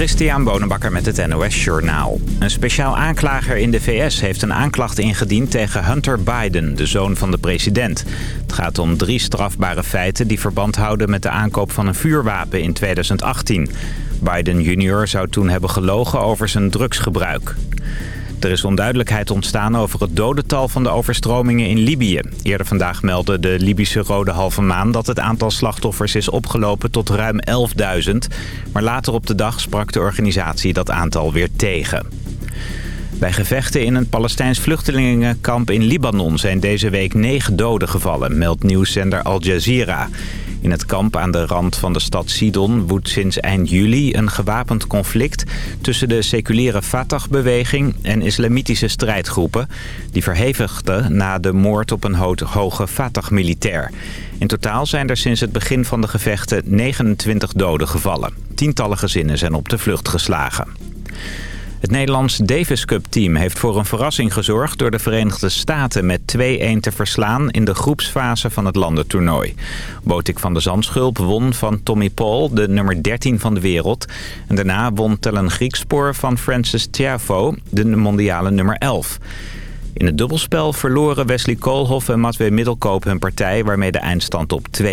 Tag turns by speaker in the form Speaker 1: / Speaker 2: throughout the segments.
Speaker 1: Christian Bonenbakker met het NOS Journaal. Een speciaal aanklager in de VS heeft een aanklacht ingediend tegen Hunter Biden, de zoon van de president. Het gaat om drie strafbare feiten die verband houden met de aankoop van een vuurwapen in 2018. Biden junior zou toen hebben gelogen over zijn drugsgebruik. Er is onduidelijkheid ontstaan over het dodental van de overstromingen in Libië. Eerder vandaag meldde de Libische Rode Halve Maan dat het aantal slachtoffers is opgelopen tot ruim 11.000. Maar later op de dag sprak de organisatie dat aantal weer tegen. Bij gevechten in een Palestijns vluchtelingenkamp in Libanon zijn deze week negen doden gevallen, meldt nieuwszender Al Jazeera. In het kamp aan de rand van de stad Sidon woedt sinds eind juli een gewapend conflict tussen de seculiere Fatah-beweging en islamitische strijdgroepen. Die verhevigden na de moord op een hoge Fatah-militair. In totaal zijn er sinds het begin van de gevechten 29 doden gevallen. Tientallen gezinnen zijn op de vlucht geslagen. Het Nederlands Davis Cup team heeft voor een verrassing gezorgd... door de Verenigde Staten met 2-1 te verslaan in de groepsfase van het landentoernooi. Botik van de Zandschulp won van Tommy Paul, de nummer 13 van de wereld. En daarna won Tellen Griekspoor van Francis Tiafoe, de mondiale nummer 11. In het dubbelspel verloren Wesley Koolhoff en Matwee Middelkoop hun partij... waarmee de eindstand op 2-1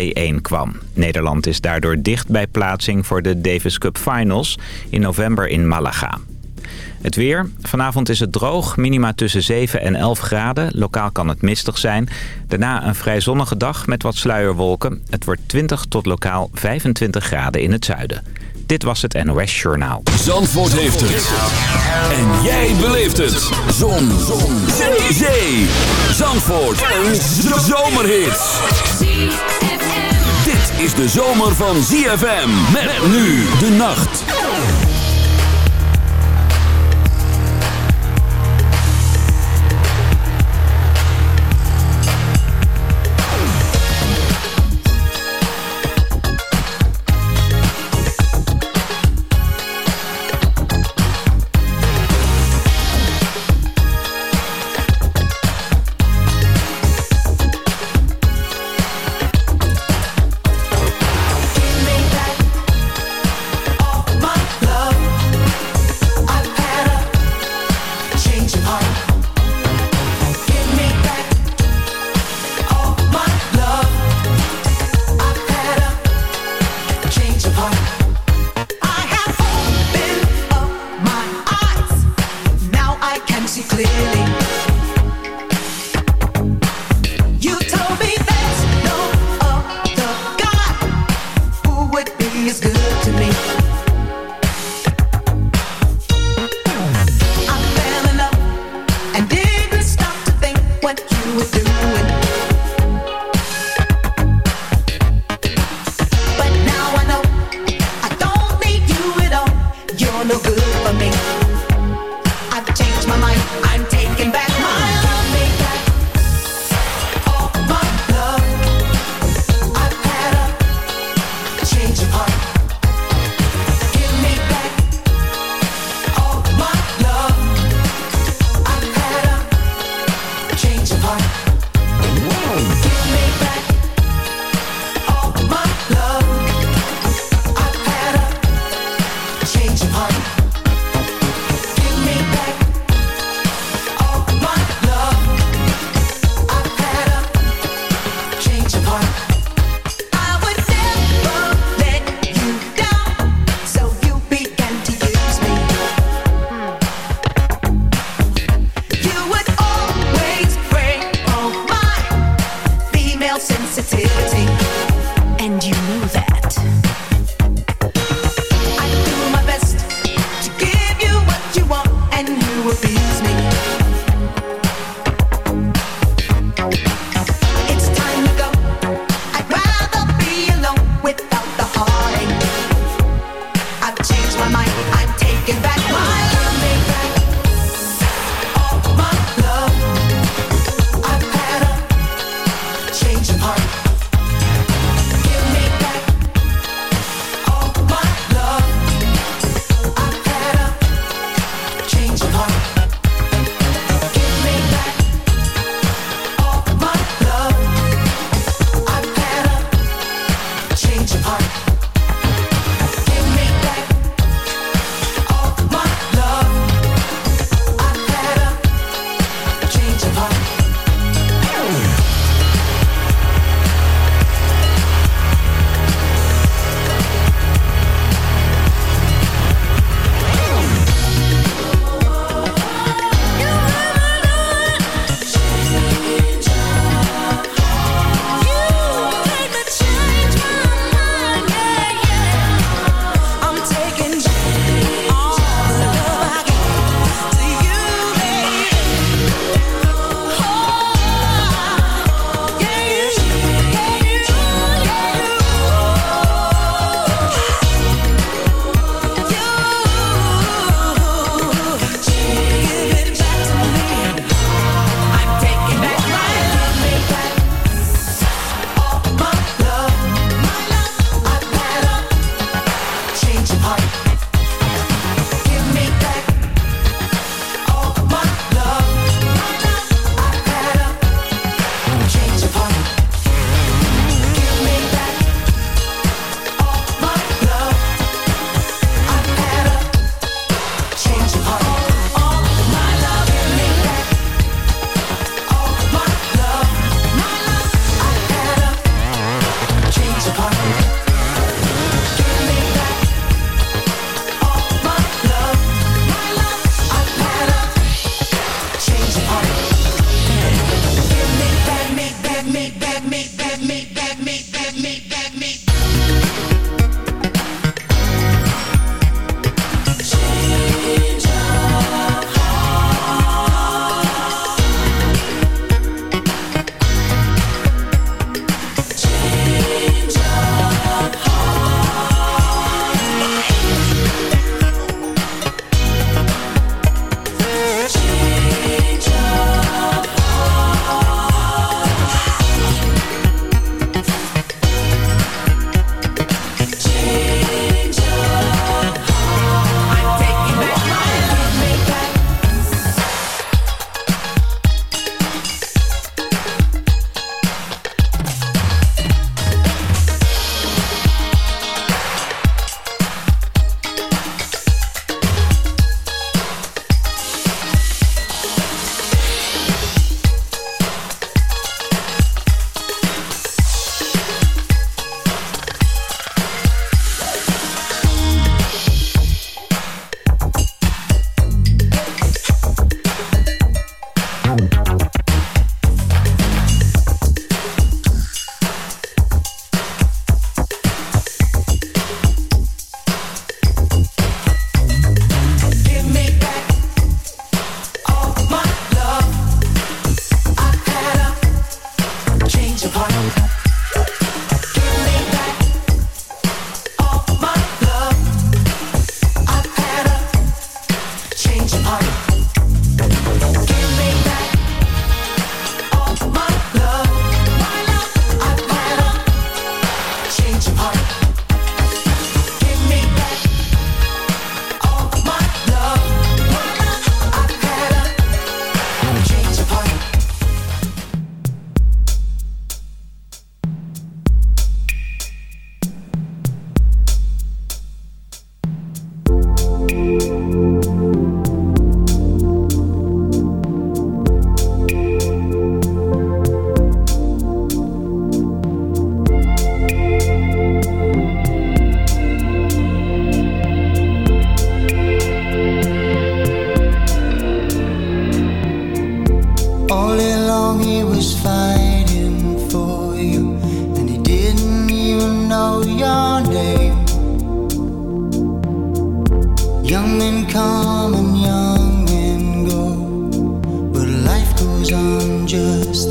Speaker 1: kwam. Nederland is daardoor dicht bij plaatsing voor de Davis Cup Finals in november in Malaga. Het weer. Vanavond is het droog. Minima tussen 7 en 11 graden. Lokaal kan het mistig zijn. Daarna een vrij zonnige dag met wat sluierwolken. Het wordt 20 tot lokaal 25 graden in het zuiden. Dit was het NOS Journaal.
Speaker 2: Zandvoort heeft het. En jij beleeft het. Zon. Zon. Zee. Zee. Zandvoort. Een zomerhit. Dit is de zomer van ZFM. Met nu de nacht. heart.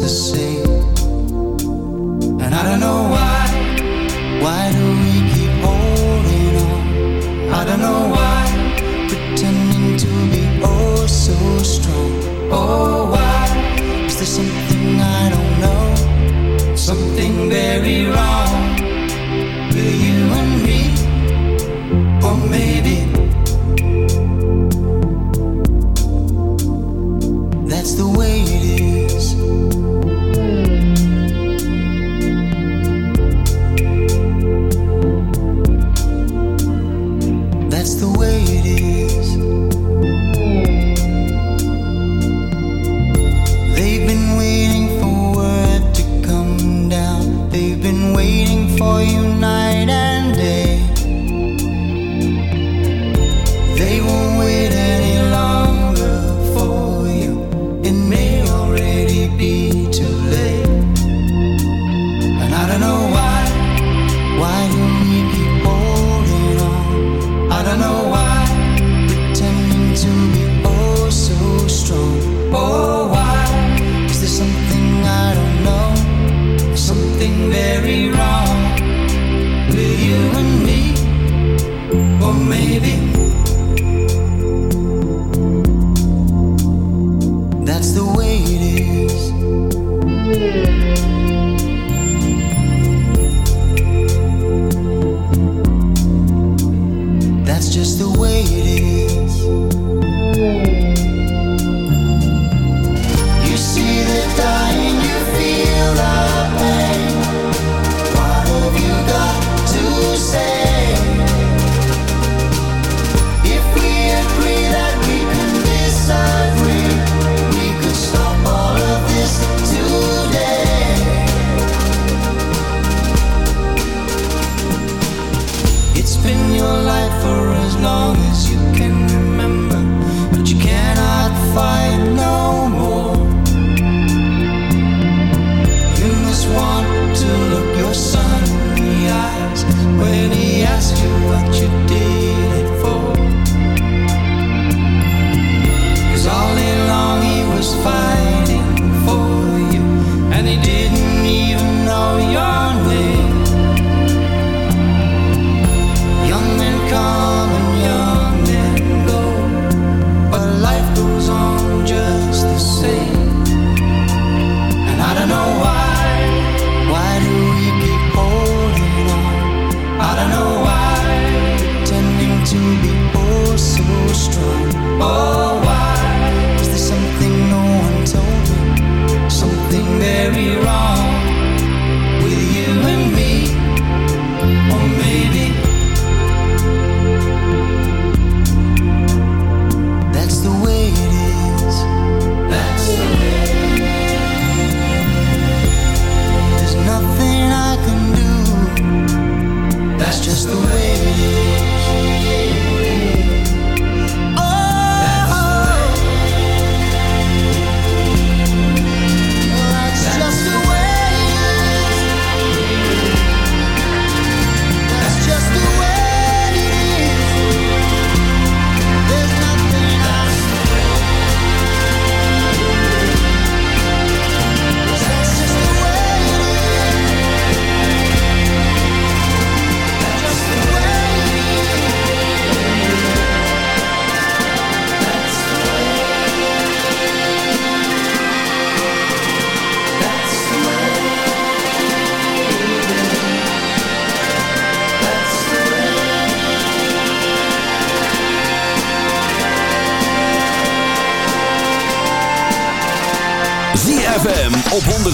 Speaker 2: the
Speaker 3: same. And I don't know why, why do we keep holding on? I don't know why, pretending to be oh so strong. Oh, why is there something I don't know? Something very wrong.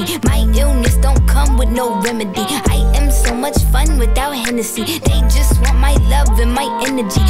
Speaker 3: No. My illness don't come with no remedy. I am so much fun without Hennessy. They just want my love and my energy.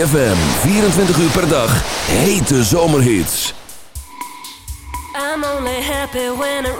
Speaker 2: ZFM, 24 uur per dag, hete zomerhits.
Speaker 4: I'm only happy when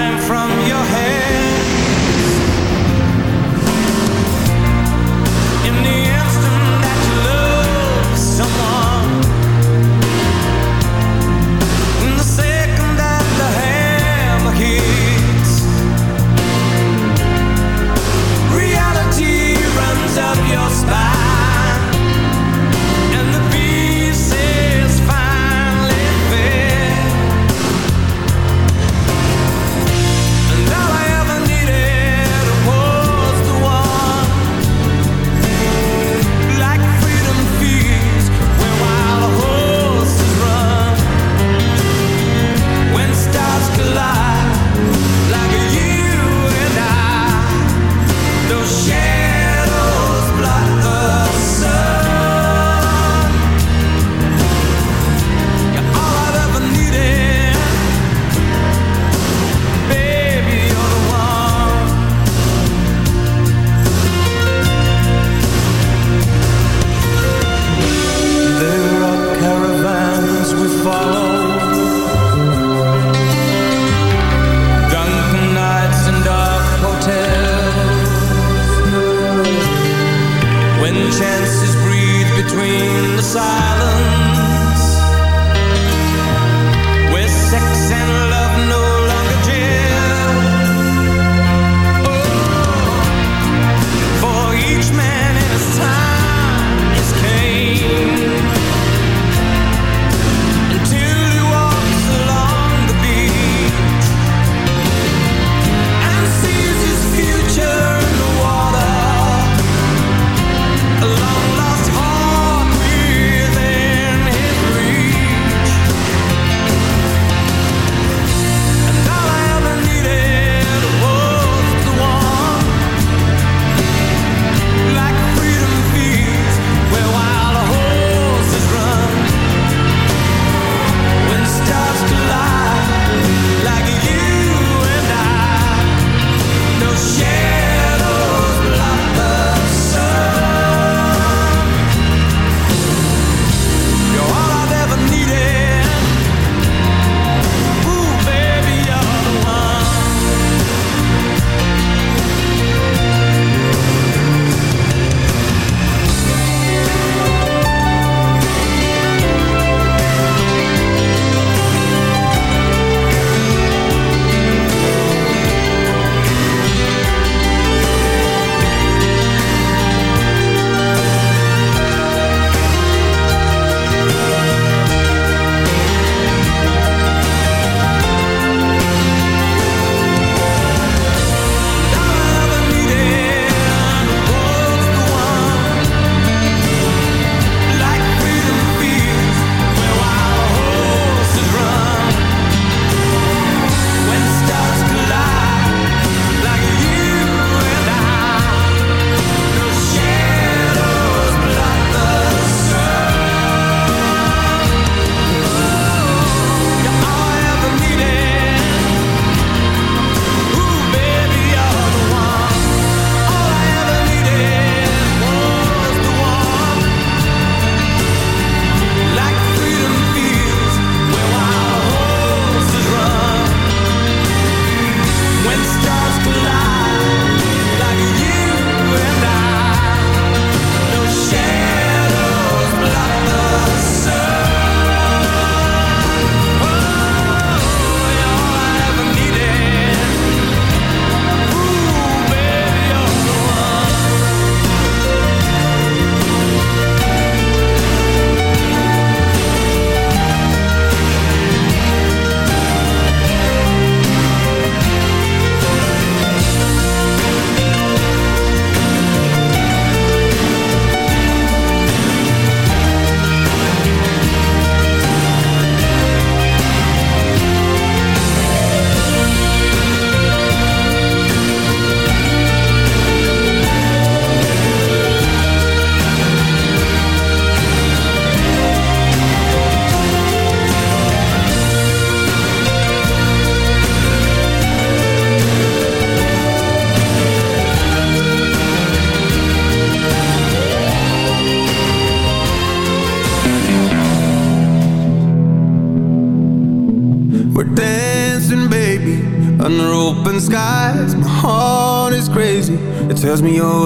Speaker 5: me oh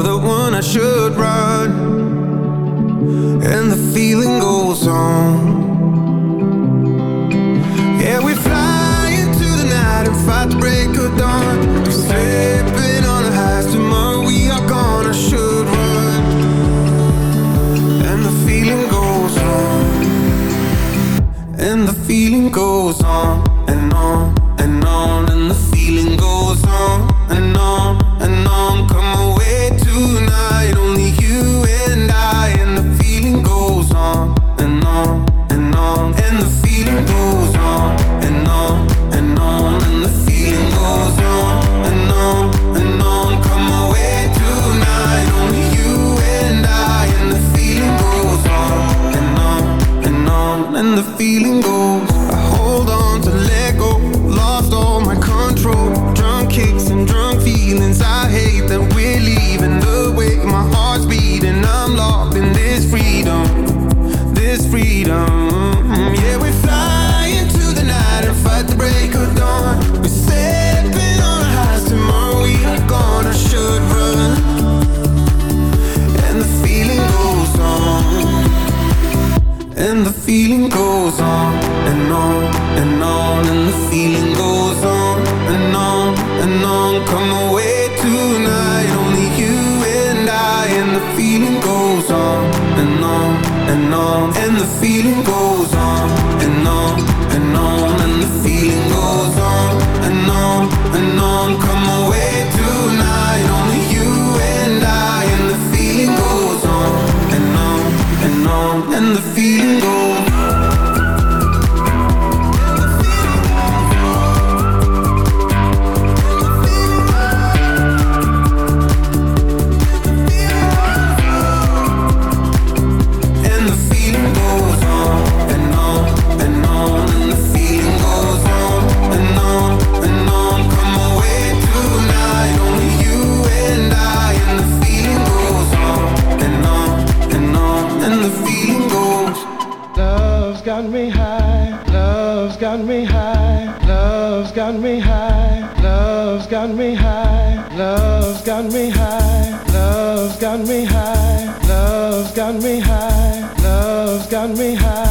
Speaker 5: goes on and on and on and the feeling goes
Speaker 6: got me high.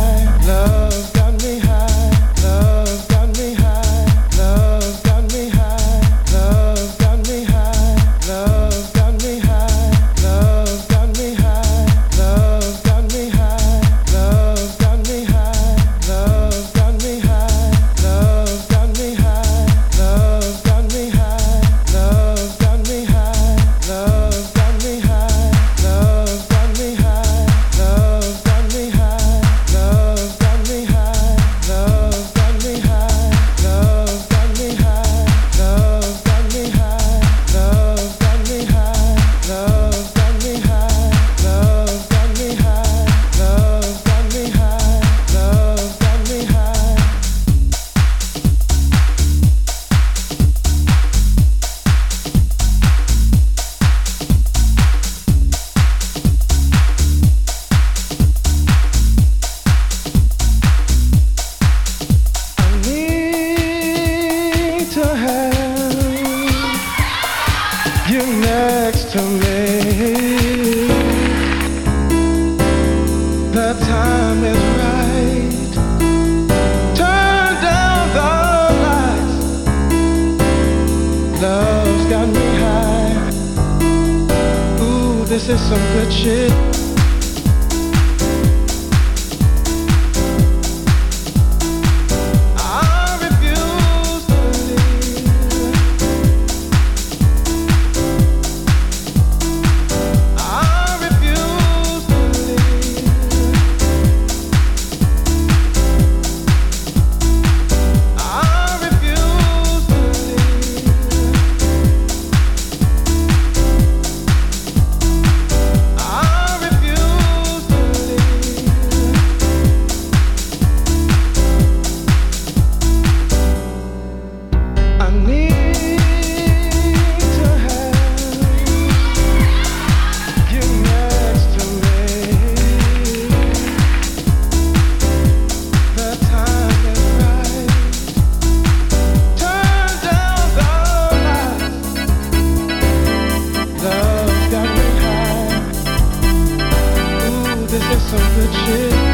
Speaker 6: This is so good, shit.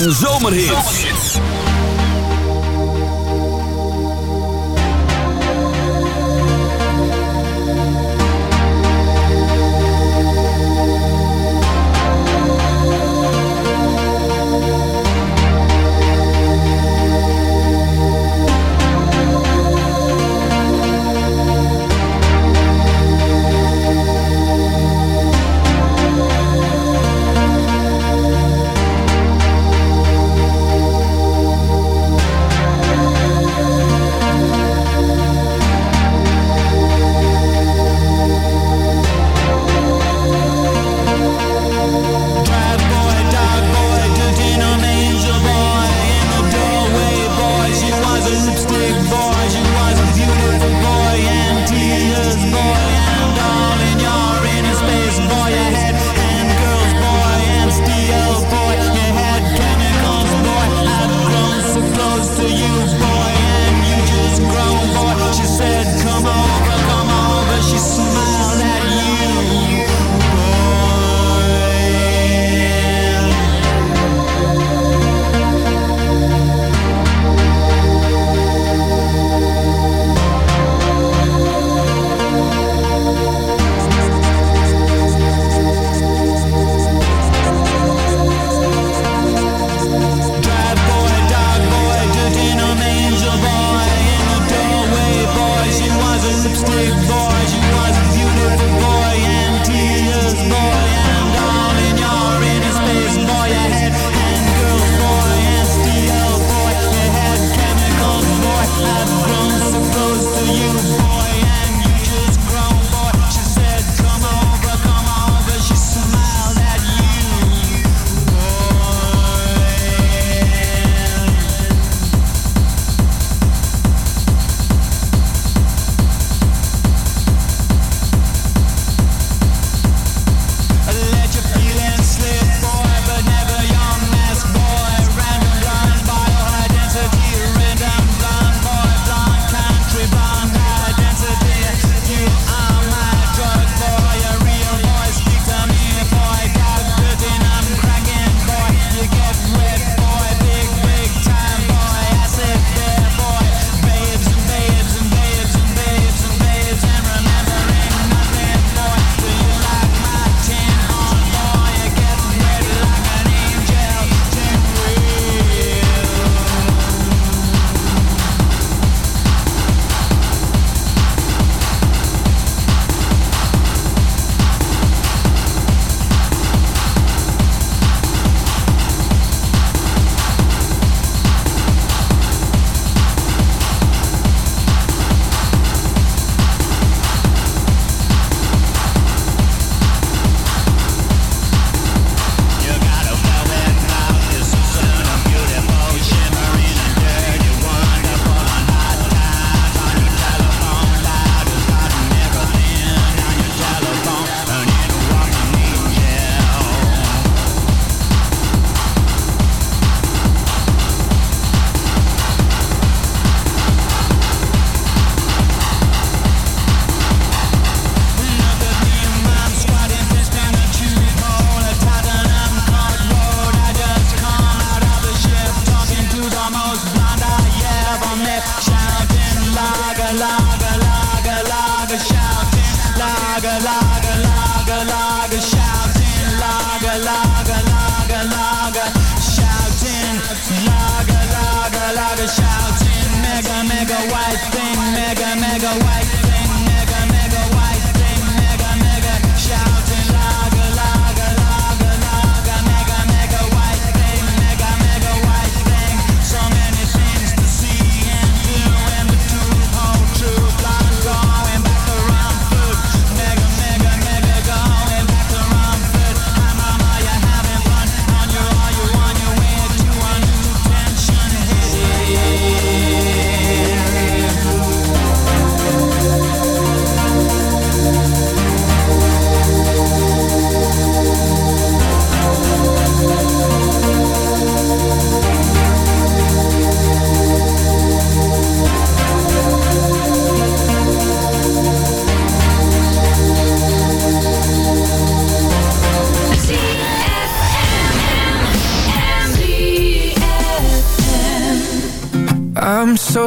Speaker 7: En zomerhits.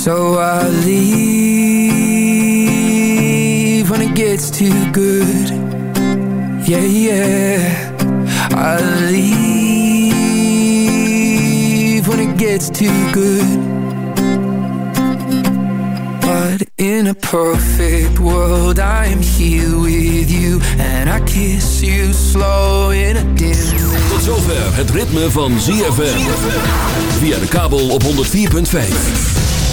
Speaker 8: So I leave when it gets too good. Yeah, yeah. I leave when it gets too good. But in a perfect world, I am here with you. And I kiss you slow in a dim
Speaker 7: Tot zover het ritme van ZFM. Via de kabel op 104.5.